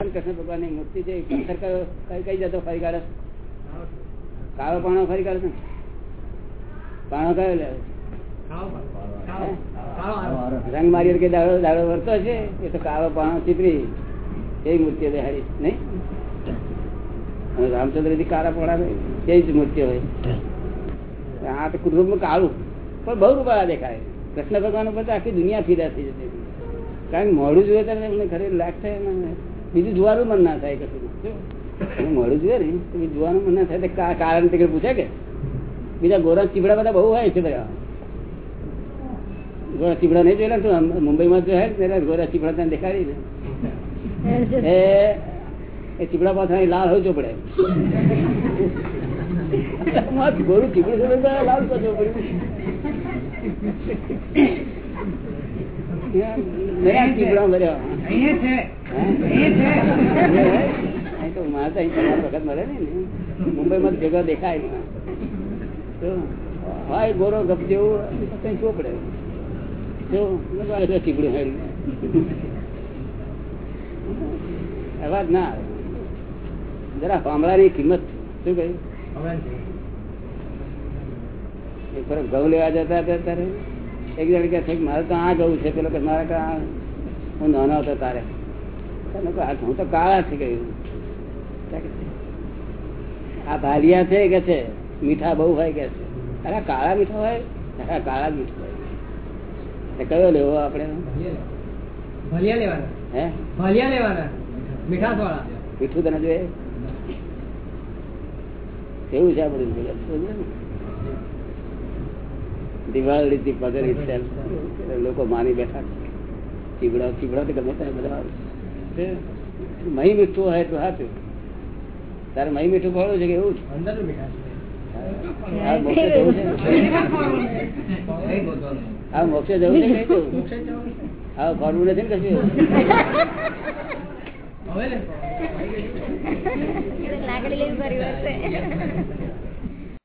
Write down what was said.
કૃષ્ણ ભગવાનની મૂર્તિ છે કઈ જતો ફરી કાઢે કાળો પાણો ફરી કાઢે પાણો કયો લે? રંગ મારી કે દાડો દાડો વરતો છે? એ તો કાળો પાણો ચીતરી એ મૂર્તિ દેખાડી નહીં? રામચંદ્રથી કાળા પોણા એ જ મૂર્તિ હોય. આ તો કુટુંબ કાળું. પણ બહુ રૂપાળા દેખાય. કૃષ્ણ ભગવાન ઉપર આખી દુનિયા ફીદા થઈ જતી કારણ મોડું જોઈએ ત્યારે એમને ખરે લાગશે ને બીજું જોવાનું મન ના થાય કશું. મળું જોઈએ ને બીજું જોવાનું મન ના થાય. કારણ તે પૂછે કે? બીજા ગોરા ચીબડા બધા બહુ હોય છે બધા. ગોરા ચીબડા નહીં જોયેલા તું મુંબઈમાં જોયા ને ગોરા ચીબડા તને દેખાડી ને એ એ ચીબડા પાછળ લાલ હોય ચોપડે ગોરું તો લાલ પાછો પડ્યું ચીબડા ભર્યા. અહીં માં ભેગા દેખાય એ ગોરો ગપ જેવું કઈ શું પડે ચીકડું હેડ્યું અવાજ ના આવે. જરા પામડાની કિંમત શું કહ્યું એક ફરક ઘઉં લેવા જતા હતા ત્યારે? એક જણ કે મારે તો આ ગયું છે. પેલો કે મારે તો આ હું નાનો હતો તારે. હું તો કાળા છે ગયું આ ભાલિયા છે કે છે? મીઠા બહુ હોય કે છે? અરે કાળા મીઠા હોય? અરે કાળા મીઠા હોય. કયો લેવો આપણે? ભલિયા લેવાના. હે? ભલિયા લેવાના. મીઠાસ વાળા મીઠું તને જોઈએ? કેવું છે આ બધું? દિવાળી થી પગર લોકો માની બેઠા છે. ચીબડા ચીબડા તો ગમે ત્યાં બધા. મહી મીઠું હોય તો સાચું તારે મહી મીઠું ભાડું છે કે એવું છે. મોક્ષે જવું છે. આ ફરવું નથી ને કશું? લાકડી લેવી